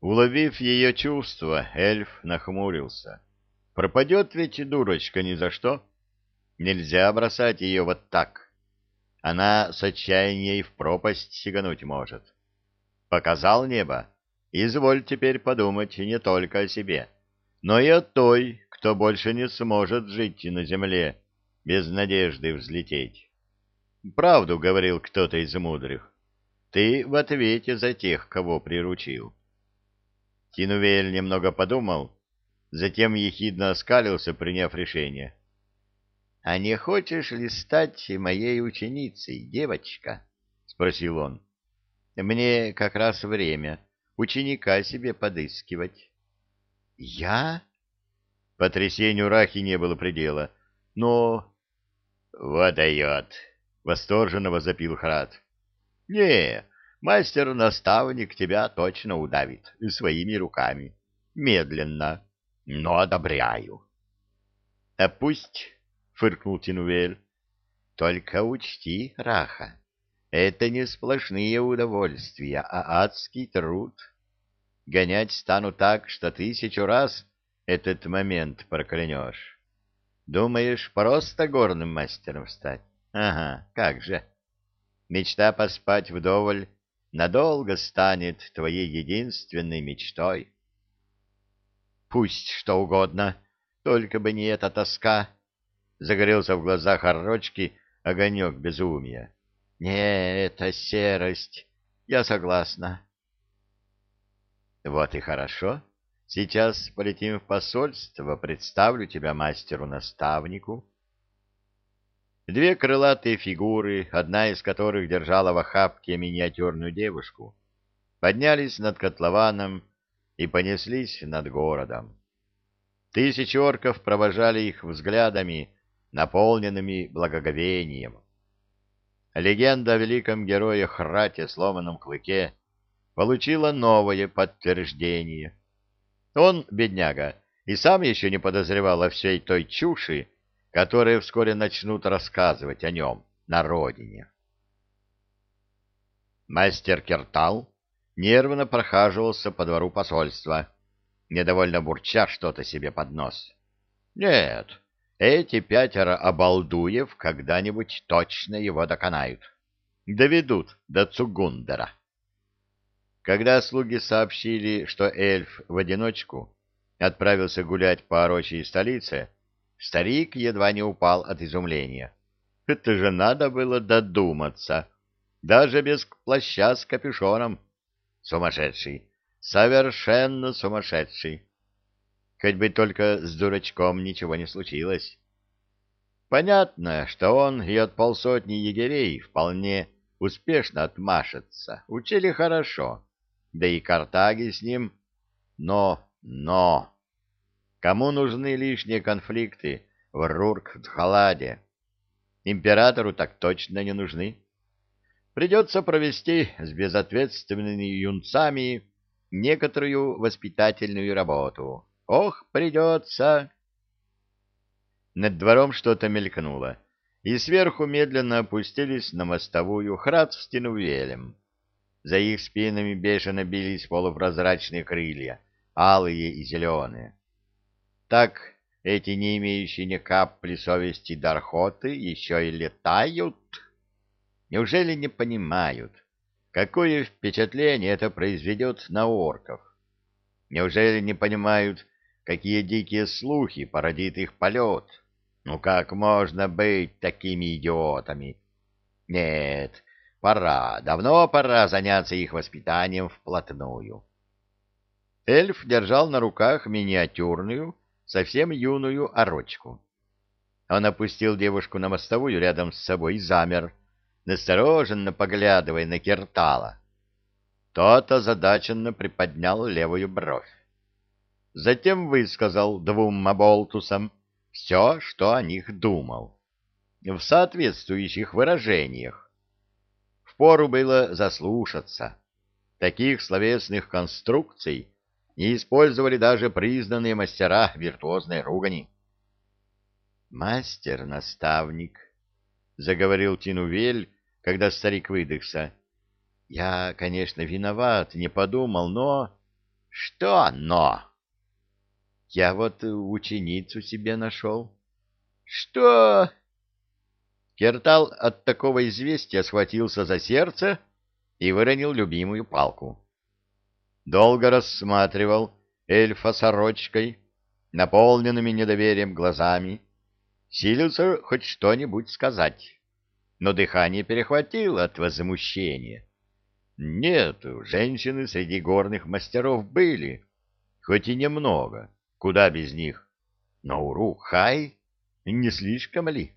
Уловив ее чувства, эльф нахмурился. Пропадет ведь дурочка ни за что. Нельзя бросать ее вот так. Она с отчаяния и в пропасть сигануть может. Показал небо. Изволь теперь подумать не только о себе, но и о той, кто больше не сможет жить на земле без надежды взлететь. Правду говорил кто-то из мудрых. Ты в ответе за тех, кого приручил. Тинувель немного подумал, затем ехидно оскалился, приняв решение. — А не хочешь ли стать моей ученицей, девочка? — спросил он. — Мне как раз время ученика себе подыскивать. — Я? Потрясению Рахи не было предела. — Но... — Вот дает! — восторженно возопил Храд. — Не, мастер-наставник тебя точно удавит своими руками. Медленно, но одобряю. — А пусть, — фыркнул Тинувель, — только учти, Раха, это не сплошные удовольствия, а адский труд. Гонять стану так, что тысячу раз этот момент проклянешь. Думаешь, просто горным мастером стать? Ага, как же. Мечта поспать вдоволь надолго станет твоей единственной мечтой. Пусть что угодно, только бы не эта тоска. Загорелся в глазах Орочки огонек безумия. Не, это серость. Я согласна. Вот и хорошо. Сейчас полетим в посольство, представлю тебя мастеру-наставнику. Две крылатые фигуры, одна из которых держала в охапке миниатюрную девушку, поднялись над котлованом и понеслись над городом. Тысячи орков провожали их взглядами, наполненными благоговением. Легенда о великом герое Храте сломанном клыке получила новое подтверждение. Он, бедняга, и сам еще не подозревал о всей той чуши, которые вскоре начнут рассказывать о нем на родине. Мастер Кертал нервно прохаживался по двору посольства, недовольно бурча что-то себе под нос. Нет, эти пятеро обалдуев когда-нибудь точно его доконают. Доведут до Цугундера. Когда слуги сообщили, что эльф в одиночку отправился гулять по орочей столице, Старик едва не упал от изумления. Это же надо было додуматься. Даже без плаща с капюшоном. Сумасшедший. Совершенно сумасшедший. Хоть бы только с дурачком ничего не случилось. Понятно, что он и от полсотни егерей вполне успешно отмашется. Учили хорошо. Да и картаги с ним. Но, но... Кому нужны лишние конфликты в Рурк-Дхаладе? Императору так точно не нужны. Придется провести с безответственными юнцами некоторую воспитательную работу. Ох, придется! Над двором что-то мелькнуло, и сверху медленно опустились на мостовую Храд с Тинувелем. За их спинами бешено бились полупрозрачные крылья, алые и зеленые. Так эти не имеющие ни капли совести дархоты еще и летают? Неужели не понимают, какое впечатление это произведет на орков? Неужели не понимают, какие дикие слухи породит их полет? Ну как можно быть такими идиотами? Нет, пора, давно пора заняться их воспитанием вплотную. Эльф держал на руках миниатюрную, совсем юную орочку. Он опустил девушку на мостовую рядом с собой и замер, настороженно поглядывая на Киртала. Тот озадаченно приподнял левую бровь. Затем высказал двум маболтусам все, что о них думал, в соответствующих выражениях. Впору было заслушаться. Таких словесных конструкций не использовали даже признанные мастера виртуозной ругани. «Мастер-наставник», — заговорил Тинувель, когда старик выдохся, — «я, конечно, виноват, не подумал, но...» Что «но»? Я вот ученицу себе нашел. Что? Кертал от такого известия схватился за сердце и выронил любимую палку. Долго рассматривал эльфа сорочкой, наполненными недоверием глазами, силился хоть что-нибудь сказать, но дыхание перехватило от возмущения. Нет, женщины среди горных мастеров были, хоть и немного, куда без них, но Урук-Хай не слишком ли?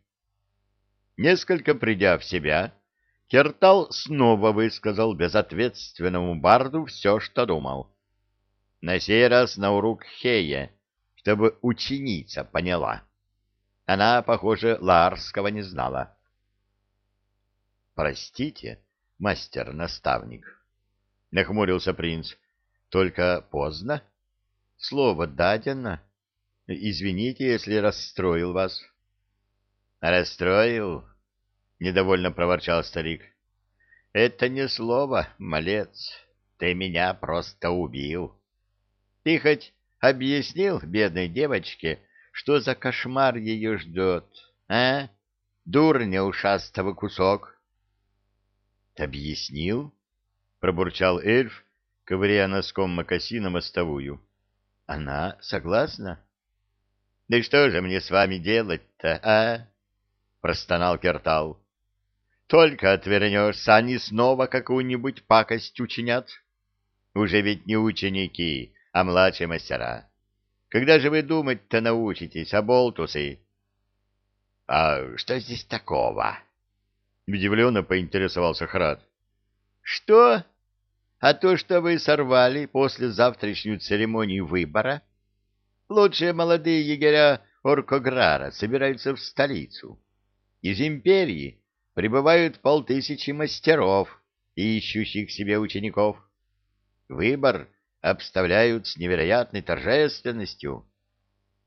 Несколько придя в себя, Кертал снова высказал безответственному барду все, что думал. На сей раз на урок Хея, чтобы ученица поняла. Она, похоже, Ларского не знала. «Простите, мастер-наставник», — нахмурился принц, — «только поздно. Слово дадено. Извините, если расстроил вас». «Расстроил?» — недовольно проворчал старик. — Это не слово, малец. Ты меня просто убил. Ты хоть объяснил бедной девочке, что за кошмар ее ждет, а? Дурня ушастого кусок. — Объяснил? — пробурчал эльф, ковыряя носком мокасина мостовую. — Она согласна? — Да что же мне с вами делать-то, а? — простонал Кертал. Только отвернешься, они снова какую-нибудь пакость учинят. Уже ведь не ученики, а младшие мастера. Когда же вы думать-то научитесь? А, — А что здесь такого? — удивленно поинтересовался Храд. — Что? А то, что вы сорвали после завтрашнюю церемонию выбора? Лучшие молодые егеря Оркограра собираются в столицу. Из империи прибывают полтысячи мастеров, ищущих себе учеников. Выбор обставляют с невероятной торжественностью.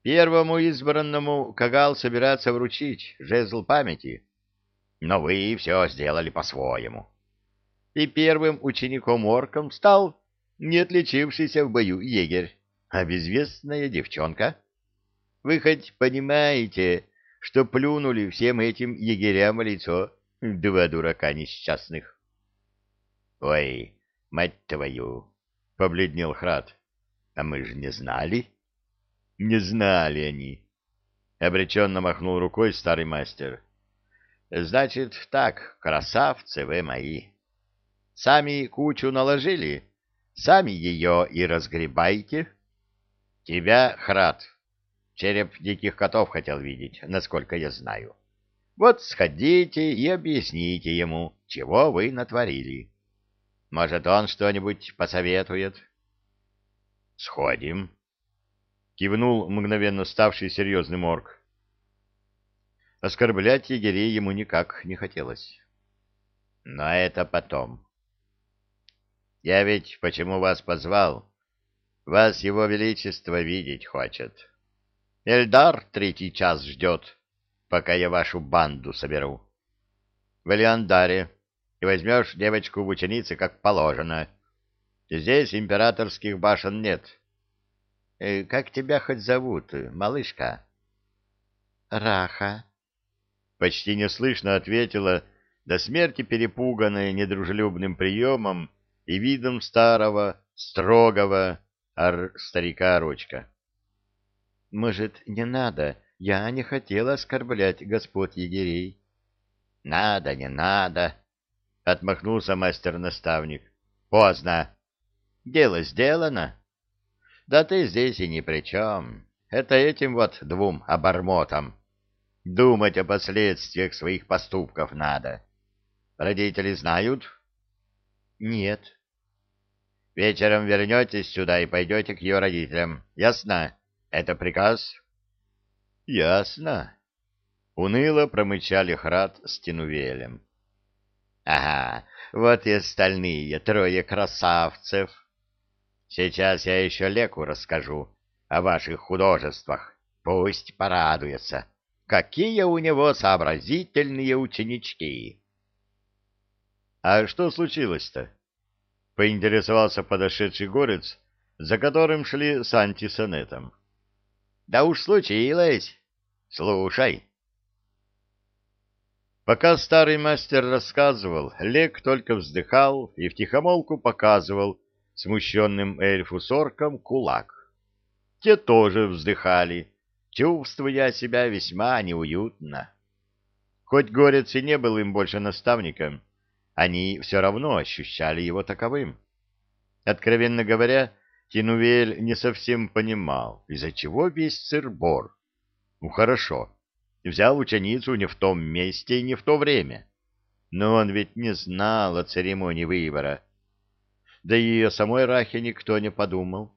Первому избранному Кагал собирается вручить жезл памяти, но вы все сделали по-своему. И первым учеником-орком стал не отличившийся в бою егерь, а безвестная девчонка. Вы хоть понимаете, что плюнули всем этим егерям лицо, Два дурака несчастных. — Ой, мать твою! — побледнел Храд. — А мы же не знали. — Не знали они. Обреченно махнул рукой старый мастер. — Значит так, красавцы вы мои. Сами кучу наложили, сами ее и разгребайте. Тебя, Храд, череп диких котов хотел видеть, насколько я знаю. — вот сходите и объясните ему, чего вы натворили. Может, он что-нибудь посоветует? — Сходим, — кивнул мгновенно ставший серьезным орк. Оскорблять егерей ему никак не хотелось. Но это потом. Я ведь почему вас позвал? Вас его величество видеть хочет. Эльдар третий час ждет пока я вашу банду соберу. В Элеандаре и возьмешь девочку в ученицы, как положено. Здесь императорских башен нет. Э, как тебя хоть зовут, малышка? Раха. Почти неслышно ответила до смерти перепуганная недружелюбным приемом и видом старого, строгого ар старика ручка. Может, не надо? Я не хотела оскорблять господ егерей. — Надо, не надо, — отмахнулся мастер-наставник. — Поздно. Дело сделано. Да ты здесь и ни при чем. Это этим вот двум обормотам. Думать о последствиях своих поступков надо. Родители знают? — Нет. — Вечером вернетесь сюда и пойдете к ее родителям. Ясно? Это приказ? — Ясно. Уныло промычали Храд с Тинувелем. — Ага, вот и остальные трое красавцев. Сейчас я еще Леку расскажу о ваших художествах. Пусть порадуется. Какие у него сообразительные ученички! — А что случилось-то? — поинтересовался подошедший горец, за которым шли с антисонетом. Да уж случилось. Слушай. Пока старый мастер рассказывал, Лек только вздыхал и втихомолку показывал смущенным эльфу с орком кулак. Те тоже вздыхали, чувствуя себя весьма неуютно. Хоть Горец и не был им больше наставником, они все равно ощущали его таковым. Откровенно говоря, Тинувель не совсем понимал, из-за чего весь сыр-бор. Ну, хорошо, взял ученицу не в том месте и не в то время. Но он ведь не знал о церемонии выбора. Да и о самой Рахе никто не подумал.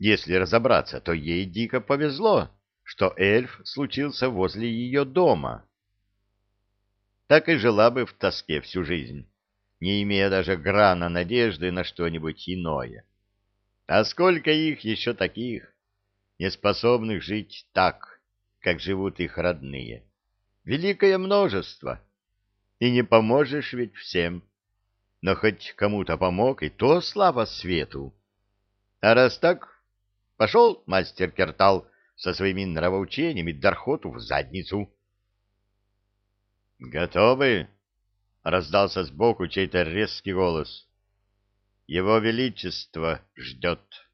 Если разобраться, то ей дико повезло, что эльф случился возле ее дома. Так и жила бы в тоске всю жизнь, не имея даже грана надежды на что-нибудь иное. А сколько их еще таких, неспособных жить так, как живут их родные? Великое множество. И не поможешь ведь всем. Но хоть кому-то помог, и то слава свету. А раз так, пошел мастер Кертал со своими нравоучениями Дархоту в задницу. «Готовы?» — раздался сбоку чей-то резкий голос. Его Величество ждет.